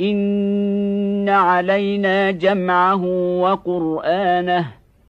ان علينا جمعه وقرانه